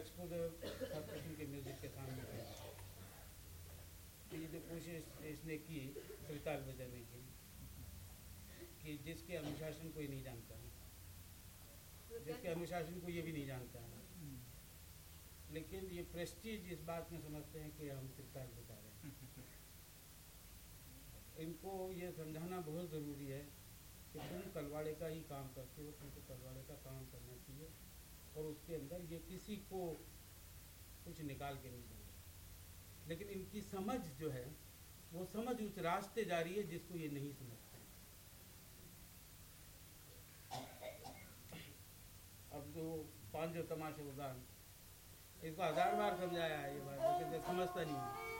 Exposure हर किस्म के music के सामने है ये जो कोशिश इसने की त्रिताल बजाने की कि जिसके अनुशासन कोई नहीं जानता जिसके अनुशासन को ये भी नहीं जानता है लेकिन ये प्रेस्टीज इस बात में समझते हैं कि हम त्रिताल बजा रहे हैं इनको ये समझाना बहुत ज़रूरी है कि तुम कलवाड़े का ही काम करते हो तुमको कलवाड़े का काम करना चाहिए और उसके अंदर ये किसी को कुछ निकाल के नहीं देंगे। लेकिन इनकी समझ जो है, वो समझ उस रास्ते जा रही है जिसको ये नहीं समझते अब जो पाँच जो तमाशे उदाहरण इसको हज़ार बार समझाया है ये बात, लेकिन समझता नहीं है।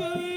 Bye.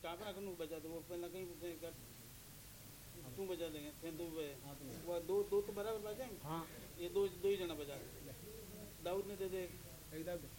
के टापरा बजा दो। वो पहले कहीं कर। तू बजा देंगे फिर दो बजे। वो दो दो तो बराबर बजाएँगे हाँ। ये दो दो ही जना बजा। दे दाऊद ने दे दे। एक देखो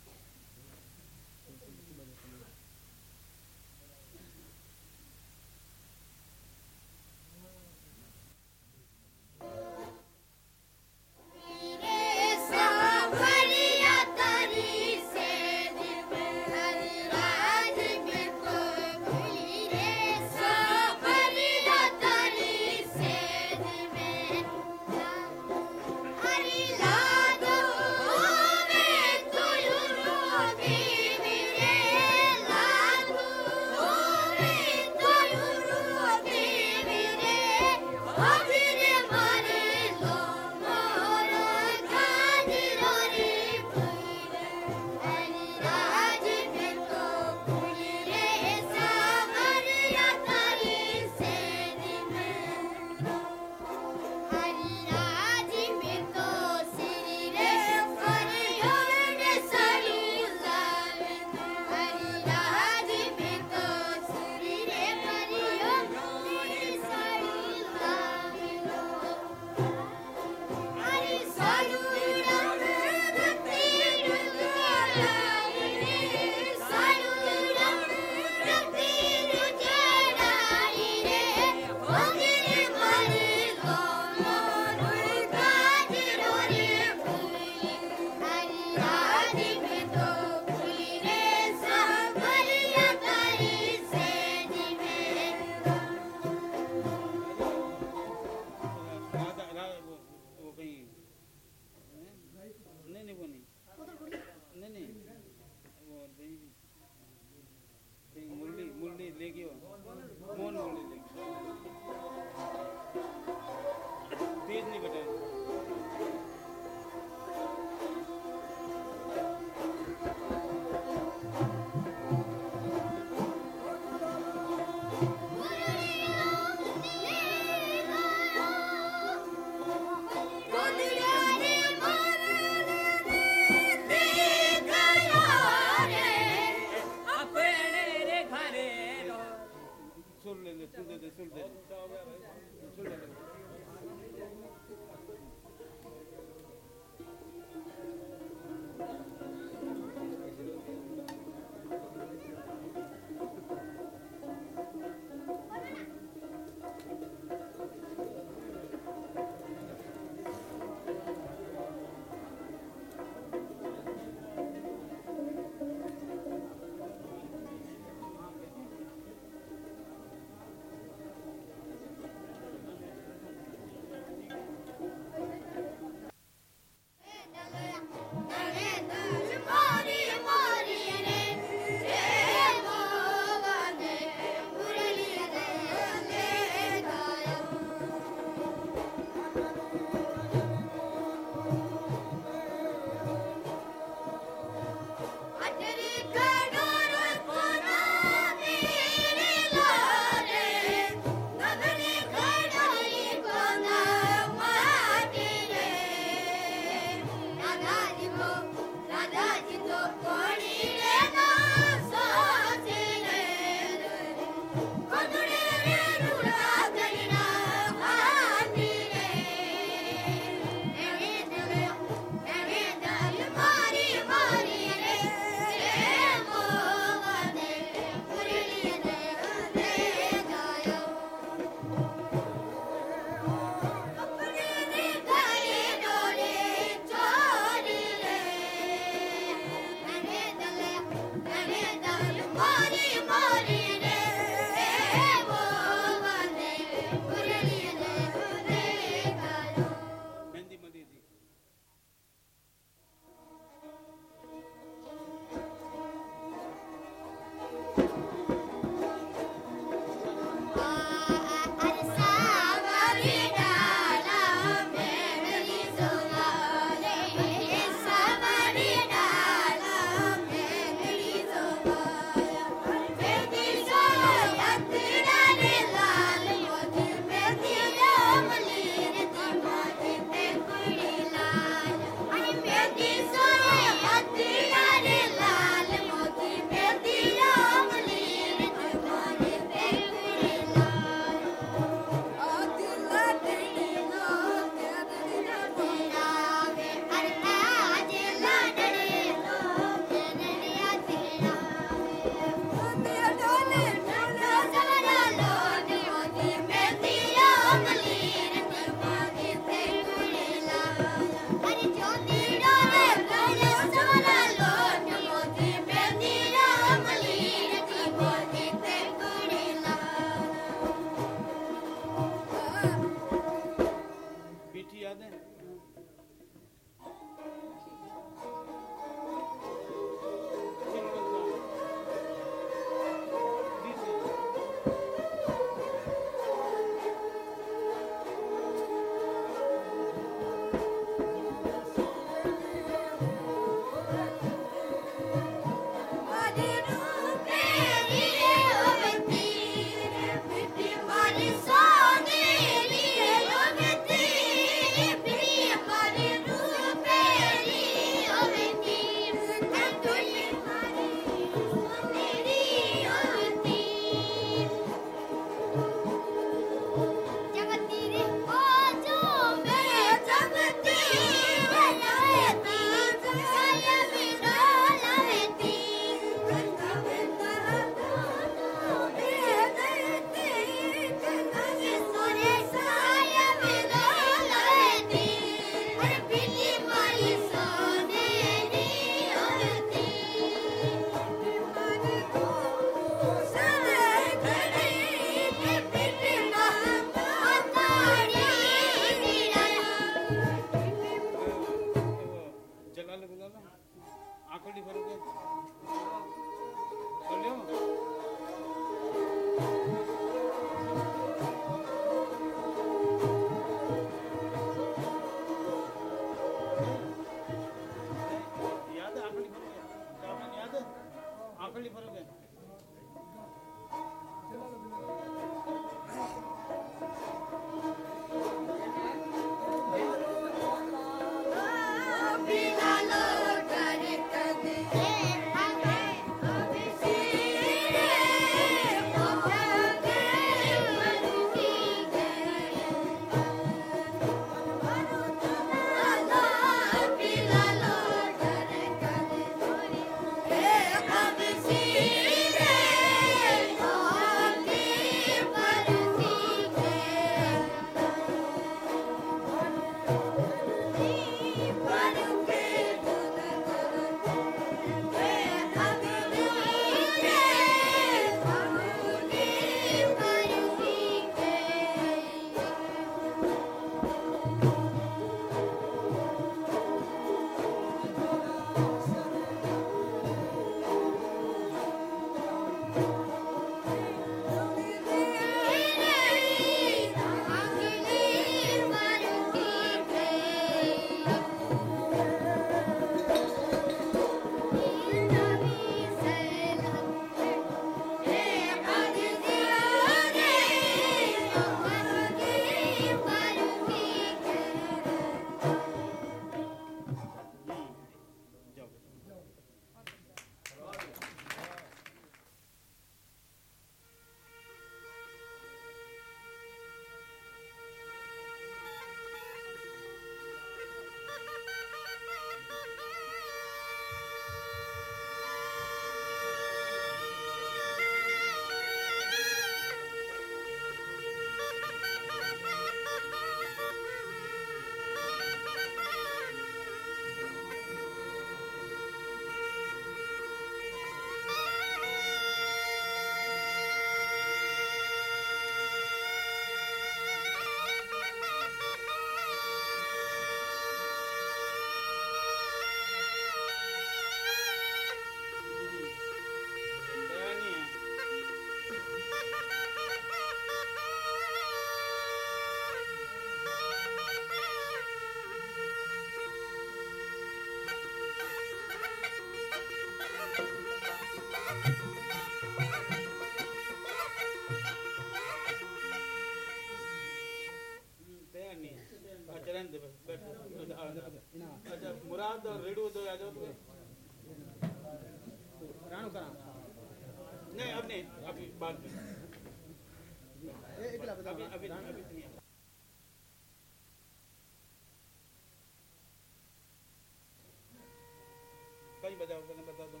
बजाओ में बता दो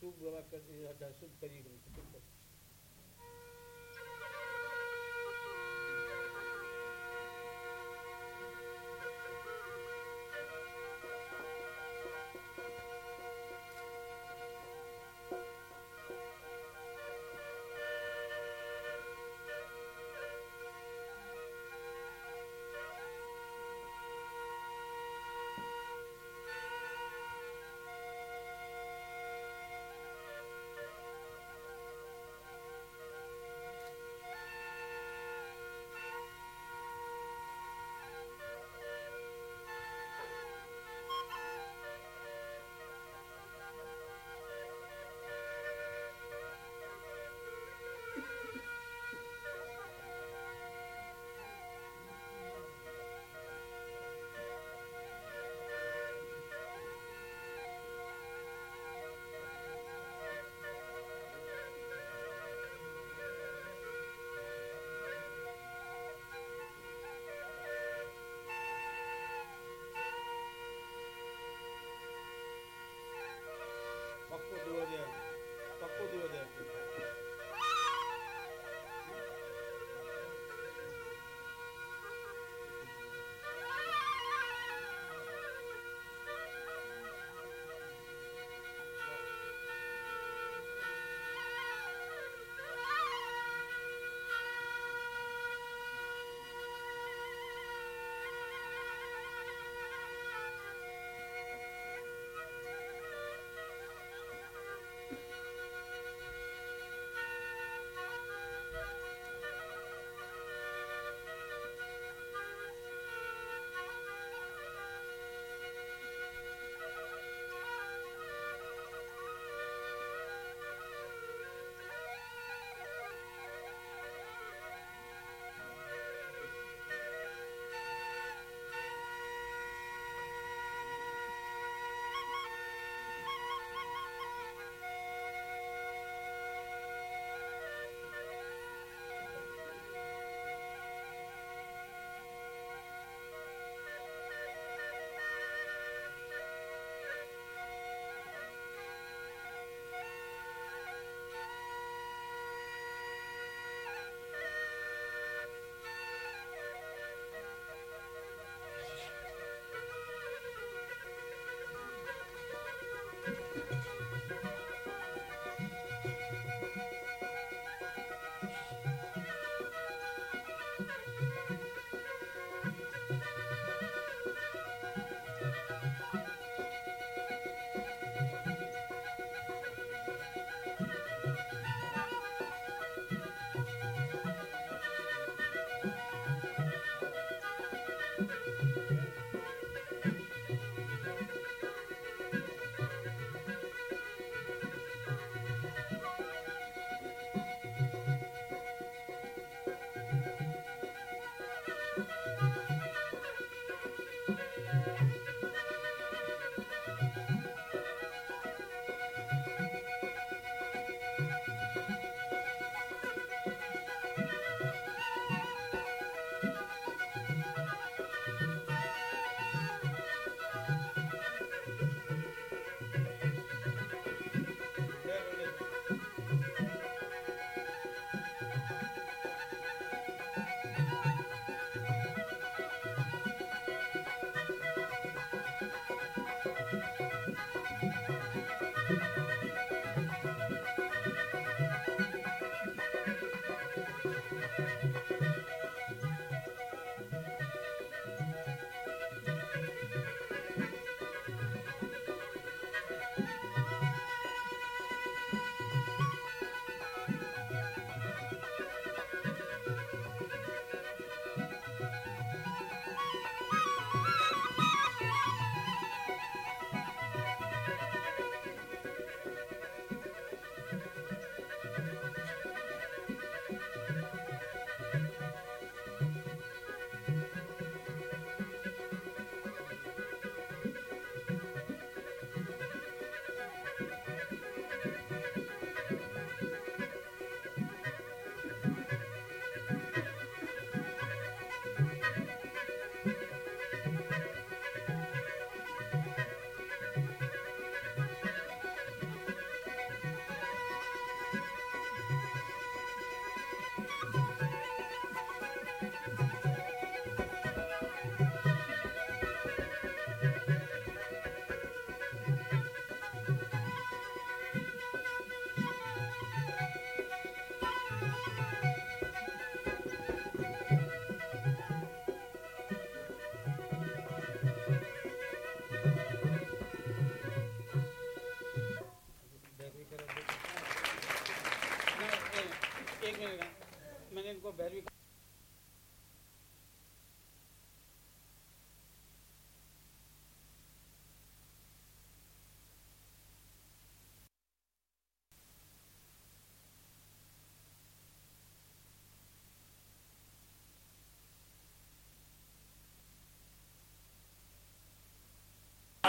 शुभ बात करती अच्छा, शुभ करिए